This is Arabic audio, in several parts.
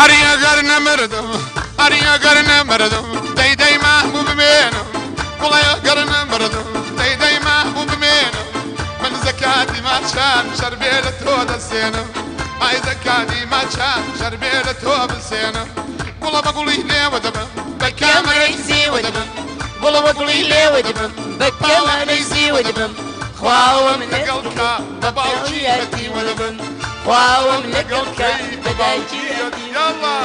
ئەریە گەر نەمردم ئەریە گەر نەمردم دەیدەی محبوب بمێنم. وڵێ گەر نەمردم دەیدەی محبوب بمێنم. من زەکاتی ماچان شەربێ لە تۆ دەسێنم. ئای زەکاتی ماچان شەربێ لە تۆ بسێنم. گوڵە بەگوڵی لێوە دەبم بە کامەرەی زیوە دەبم. گوڵە بەگوڵی لێوە دەبم بە کەمانەی زیوە دەبم. خواوە من لەگەڵ کا بە باوکی هەتی وە دەبم. خواوە من لەگەڵ کە هەتی يلا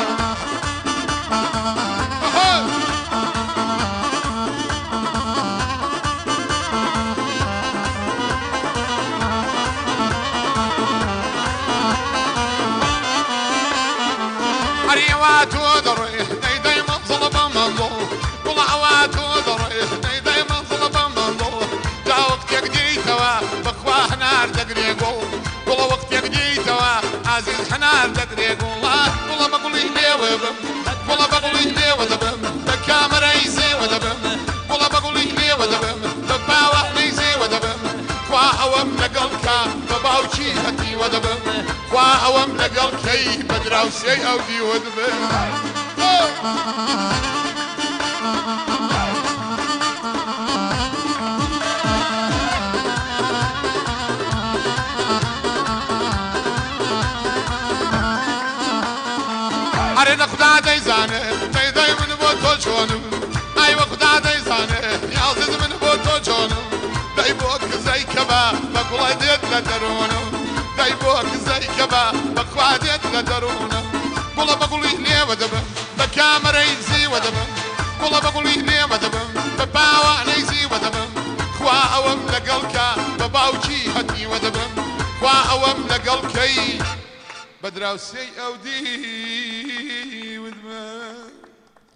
أريوات ودري منظل بمنظل طلعوات ودري داي منظل بمنظل جا وقت يقدي توا بخوا حنار دقري عزيز حنار دقري قول والله بقول لي وبم والله بقول لي وبم بكاميرا يزي وبم والله بقول لي وبم بباوع نيزي وبم خوا اوم لقلك بباوشي هتي ودبم خوا اوم لقلك بدراوسي أو دي ودبم أريد خدا ديزانه ديدي من بوتو شونم أيوة خدا ديزانه يا عزيز من بوتو شونم داي بوك زي كبا بقول ديت لدرونه داي بوك زي كبا بقول ديت لدرونه قول بقول لي ودبم بكاميرا يزي ودبم قول بقول لي ودبم بباوا نيزي ودبم خوا اوم لقلك بباوشي هتي ودبم خوا اوم لقلكي بدراوسي أو دي